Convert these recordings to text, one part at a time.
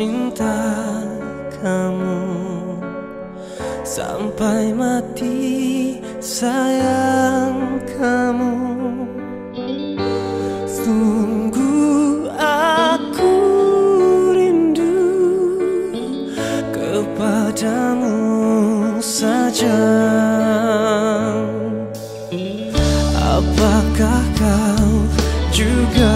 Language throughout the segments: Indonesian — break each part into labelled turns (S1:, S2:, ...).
S1: cinta kamu. Sampai mati sayang kamu. Sungguh aku rindu Kepadamu saja. Apakah kau juga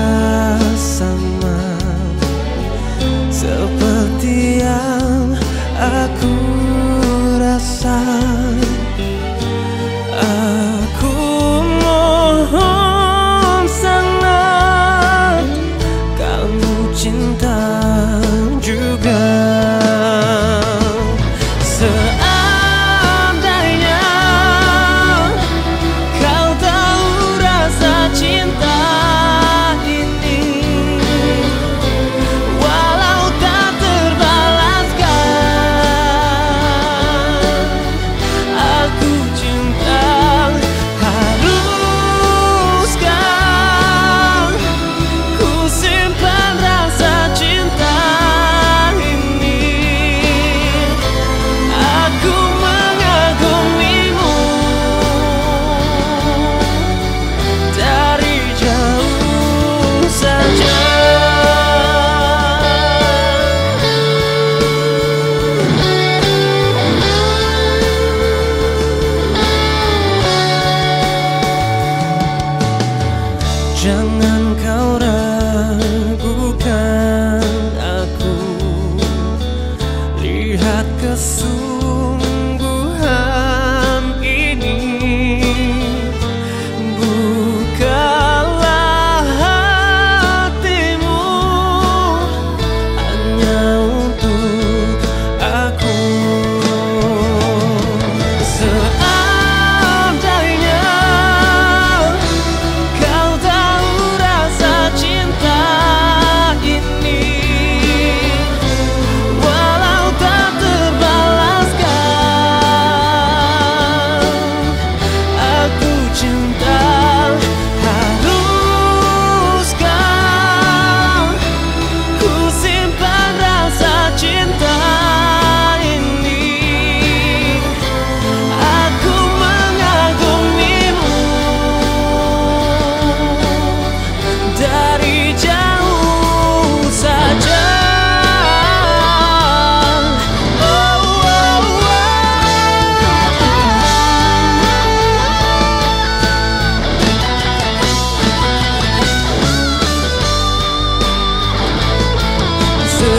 S1: Jangan kau ragukan aku. Lihat kesulitan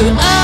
S1: you.